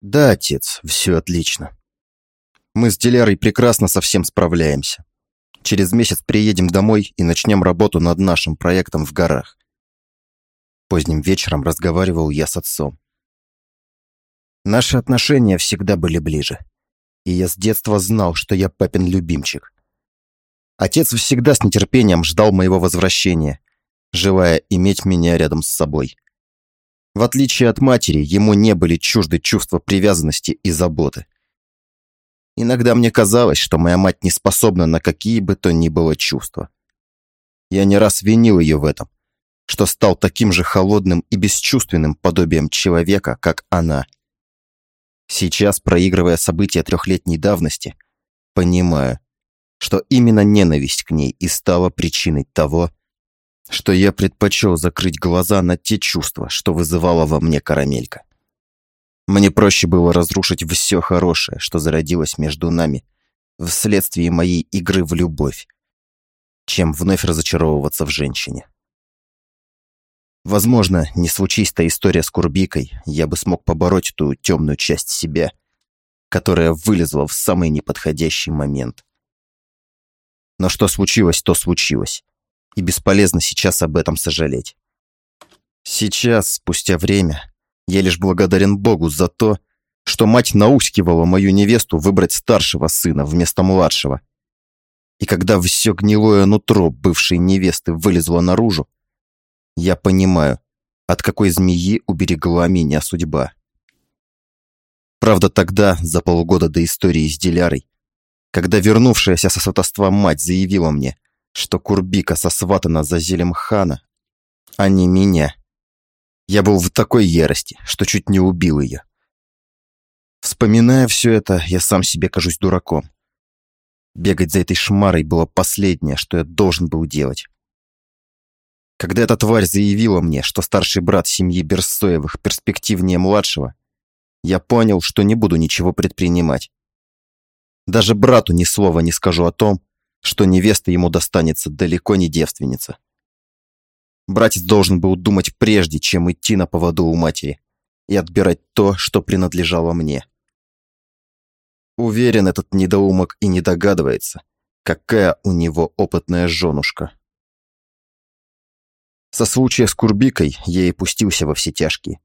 Да, отец, все отлично. Мы с Дилярой прекрасно со всем справляемся. Через месяц приедем домой и начнем работу над нашим проектом в горах. Поздним вечером разговаривал я с отцом. Наши отношения всегда были ближе. И я с детства знал, что я папин любимчик. Отец всегда с нетерпением ждал моего возвращения, желая иметь меня рядом с собой. В отличие от матери, ему не были чужды чувства привязанности и заботы. Иногда мне казалось, что моя мать не способна на какие бы то ни было чувства. Я не раз винил ее в этом, что стал таким же холодным и бесчувственным подобием человека, как она. Сейчас, проигрывая события трехлетней давности, понимаю, что именно ненависть к ней и стала причиной того, что я предпочел закрыть глаза на те чувства, что вызывала во мне карамелька. Мне проще было разрушить все хорошее, что зародилось между нами вследствие моей игры в любовь, чем вновь разочаровываться в женщине. Возможно, не случись та история с Курбикой, я бы смог побороть ту темную часть себя, которая вылезла в самый неподходящий момент. Но что случилось, то случилось, и бесполезно сейчас об этом сожалеть. Сейчас, спустя время, я лишь благодарен Богу за то, что мать наускивала мою невесту выбрать старшего сына вместо младшего. И когда все гнилое нутро бывшей невесты вылезло наружу, я понимаю, от какой змеи уберегла меня судьба. Правда, тогда, за полгода до истории с Дилярой, когда вернувшаяся со сватовства мать заявила мне, что Курбика сосватана за Зелемхана, а не меня, я был в такой ярости, что чуть не убил ее. Вспоминая все это, я сам себе кажусь дураком. Бегать за этой шмарой было последнее, что я должен был делать. Когда эта тварь заявила мне, что старший брат семьи Берсоевых перспективнее младшего, я понял, что не буду ничего предпринимать. Даже брату ни слова не скажу о том, что невеста ему достанется далеко не девственница. Братец должен был думать прежде, чем идти на поводу у матери и отбирать то, что принадлежало мне. Уверен, этот недоумок и не догадывается, какая у него опытная женушка. Со случая с Курбикой я и пустился во все тяжкие,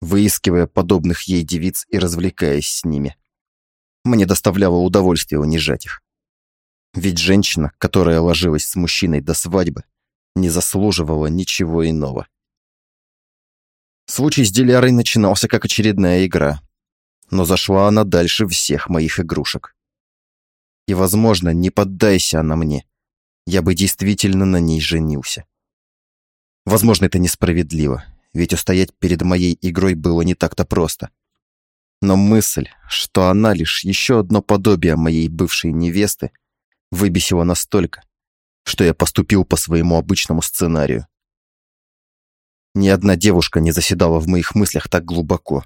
выискивая подобных ей девиц и развлекаясь с ними. Мне доставляло удовольствие унижать их. Ведь женщина, которая ложилась с мужчиной до свадьбы, не заслуживала ничего иного. Случай с Дилярой начинался как очередная игра, но зашла она дальше всех моих игрушек. И, возможно, не поддайся она мне, я бы действительно на ней женился. Возможно, это несправедливо, ведь устоять перед моей игрой было не так-то просто. Но мысль, что она лишь еще одно подобие моей бывшей невесты, выбесила настолько, что я поступил по своему обычному сценарию. Ни одна девушка не заседала в моих мыслях так глубоко.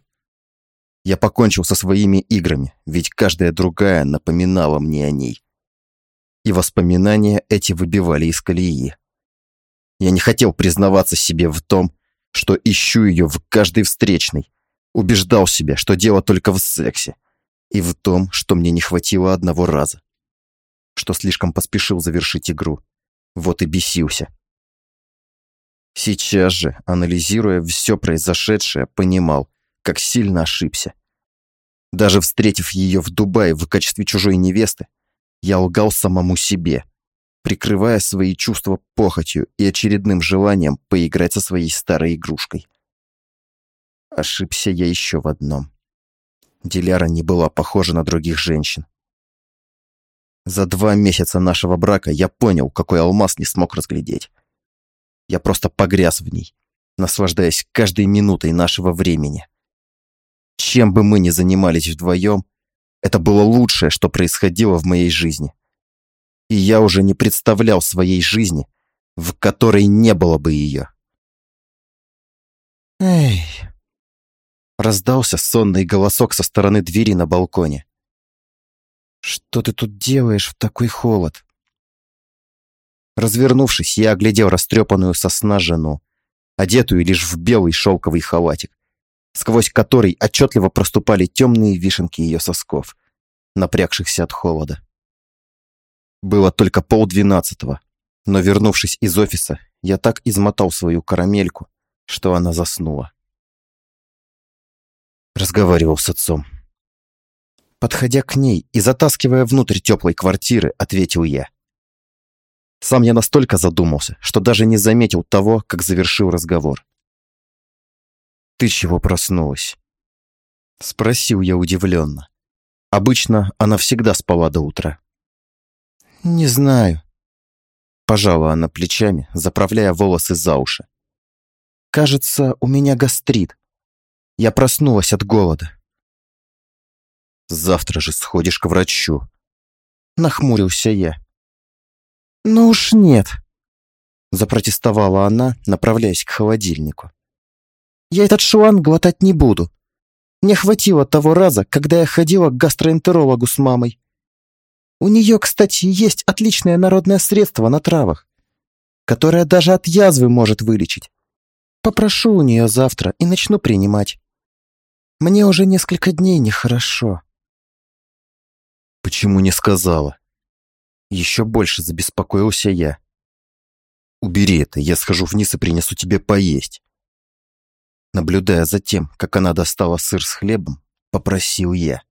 Я покончил со своими играми, ведь каждая другая напоминала мне о ней. И воспоминания эти выбивали из колеи. Я не хотел признаваться себе в том, что ищу ее в каждой встречной. Убеждал себя, что дело только в сексе. И в том, что мне не хватило одного раза что слишком поспешил завершить игру. Вот и бесился. Сейчас же, анализируя все произошедшее, понимал, как сильно ошибся. Даже встретив ее в Дубае в качестве чужой невесты, я лгал самому себе, прикрывая свои чувства похотью и очередным желанием поиграть со своей старой игрушкой. Ошибся я еще в одном. Диляра не была похожа на других женщин. За два месяца нашего брака я понял, какой алмаз не смог разглядеть. Я просто погряз в ней, наслаждаясь каждой минутой нашего времени. Чем бы мы ни занимались вдвоем, это было лучшее, что происходило в моей жизни. И я уже не представлял своей жизни, в которой не было бы ее. «Эй!» Раздался сонный голосок со стороны двери на балконе. «Что ты тут делаешь в такой холод?» Развернувшись, я оглядел растрепанную сосна жену, одетую лишь в белый шелковый халатик, сквозь который отчетливо проступали темные вишенки ее сосков, напрягшихся от холода. Было только полдвенадцатого, но, вернувшись из офиса, я так измотал свою карамельку, что она заснула. Разговаривал с отцом. Подходя к ней и затаскивая внутрь теплой квартиры, ответил я. Сам я настолько задумался, что даже не заметил того, как завершил разговор. «Ты чего проснулась?» Спросил я удивленно. Обычно она всегда спала до утра. «Не знаю». Пожала она плечами, заправляя волосы за уши. «Кажется, у меня гастрит. Я проснулась от голода». «Завтра же сходишь к врачу», — нахмурился я. «Ну уж нет», — запротестовала она, направляясь к холодильнику. Я этот шланг глотать не буду. Мне хватило того раза, когда я ходила к гастроэнтерологу с мамой. У нее, кстати, есть отличное народное средство на травах, которое даже от язвы может вылечить. Попрошу у нее завтра и начну принимать. Мне уже несколько дней нехорошо. Почему не сказала? Еще больше забеспокоился я. Убери это, я схожу вниз и принесу тебе поесть. Наблюдая за тем, как она достала сыр с хлебом, попросил я.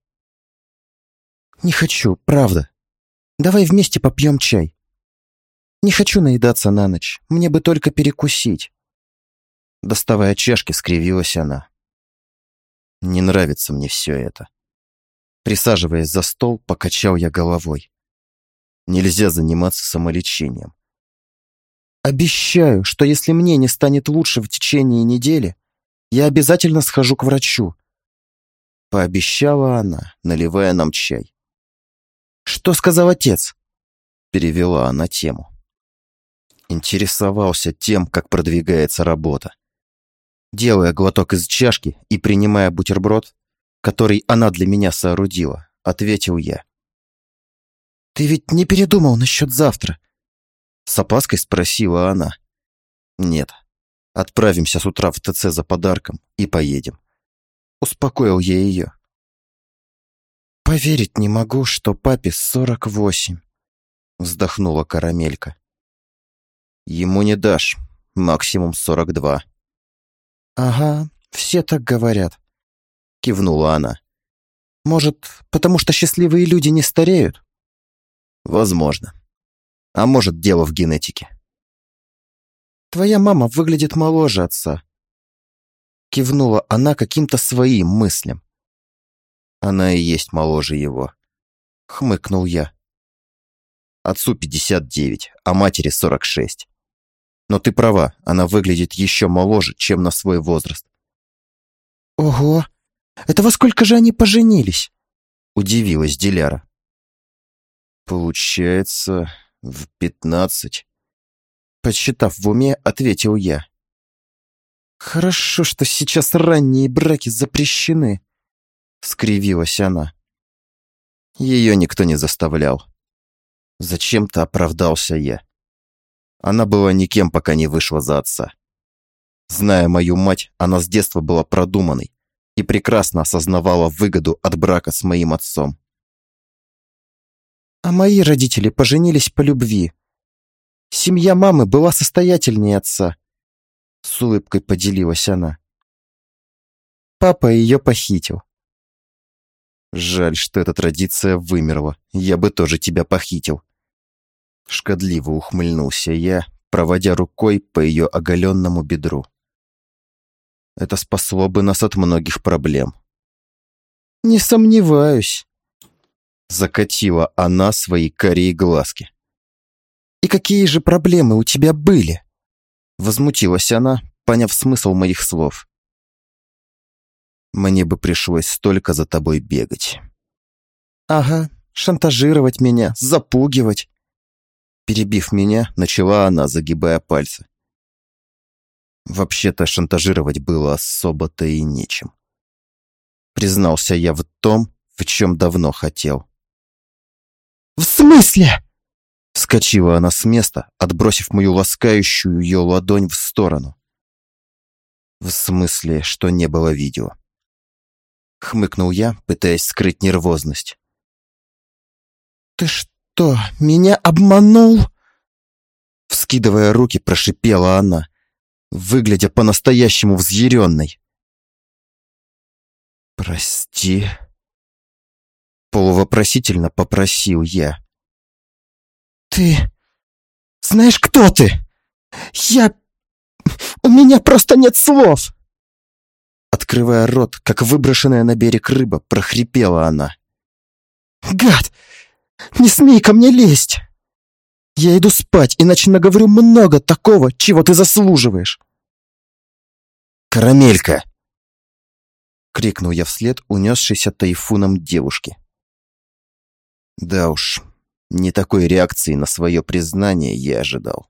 «Не хочу, правда. Давай вместе попьем чай. Не хочу наедаться на ночь, мне бы только перекусить». Доставая чашки, скривилась она. «Не нравится мне все это». Присаживаясь за стол, покачал я головой. Нельзя заниматься самолечением. Обещаю, что если мне не станет лучше в течение недели, я обязательно схожу к врачу. Пообещала она, наливая нам чай. Что сказал отец? Перевела она тему. Интересовался тем, как продвигается работа. Делая глоток из чашки и принимая бутерброд, который она для меня соорудила, ответил я. «Ты ведь не передумал насчет завтра?» С опаской спросила она. «Нет, Отправимся с утра в ТЦ за подарком и поедем. Успокоил я ее. Поверить не могу, что папе сорок восемь. Вздохнула карамелька. Ему не дашь, максимум сорок два. Ага, все так говорят. Кивнула она. Может, потому что счастливые люди не стареют? Возможно. А может, дело в генетике. Твоя мама выглядит моложе отца. Кивнула она каким-то своим мыслям. Она и есть моложе его. Хмыкнул я. Отцу 59, а матери 46. Но ты права, она выглядит еще моложе, чем на свой возраст. Ого! Это во сколько же они поженились? Удивилась Диляра. Получается, в пятнадцать. Подсчитав в уме, ответил я. «Хорошо, что сейчас ранние браки запрещены», — скривилась она. Ее никто не заставлял. Зачем-то оправдался я. Она была никем, пока не вышла за отца. Зная мою мать, она с детства была продуманной и прекрасно осознавала выгоду от брака с моим отцом. А мои родители поженились по любви, Семья мамы была состоятельнее отца. С улыбкой поделилась она. Папа ее похитил. Жаль, что эта традиция вымерла. Я бы тоже тебя похитил. Шкодливо ухмыльнулся я, проводя рукой по ее оголенному бедру. Это спасло бы нас от многих проблем. Не сомневаюсь. Закатила она свои корей глазки. «И какие же проблемы у тебя были?» Возмутилась она, поняв смысл моих слов. «Мне бы пришлось столько за тобой бегать». «Ага, шантажировать меня, запугивать». Перебив меня, начала она, загибая пальцы. Вообще-то шантажировать было особо-то и нечем. Признался я в том, в чем давно хотел. «В смысле?» Вскочила она с места, отбросив мою ласкающую ее ладонь в сторону. В смысле, что не было видео. Хмыкнул я, пытаясь скрыть нервозность. «Ты что, меня обманул?» Вскидывая руки, прошипела она, выглядя по-настоящему взъяренной. «Прости», — полувопросительно попросил я. «Ты знаешь, кто ты? Я... У меня просто нет слов!» Открывая рот, как выброшенная на берег рыба, прохрипела она. «Гад! Не смей ко мне лезть! Я иду спать, иначе наговорю много такого, чего ты заслуживаешь!» «Карамелька!» Крикнул я вслед унесшейся тайфуном девушке. Да уж, не такой реакции на свое признание я ожидал.